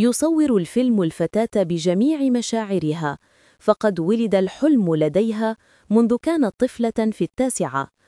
يصور الفيلم الفتاة بجميع مشاعرها فقد ولد الحلم لديها منذ كانت طفلة في التاسعة.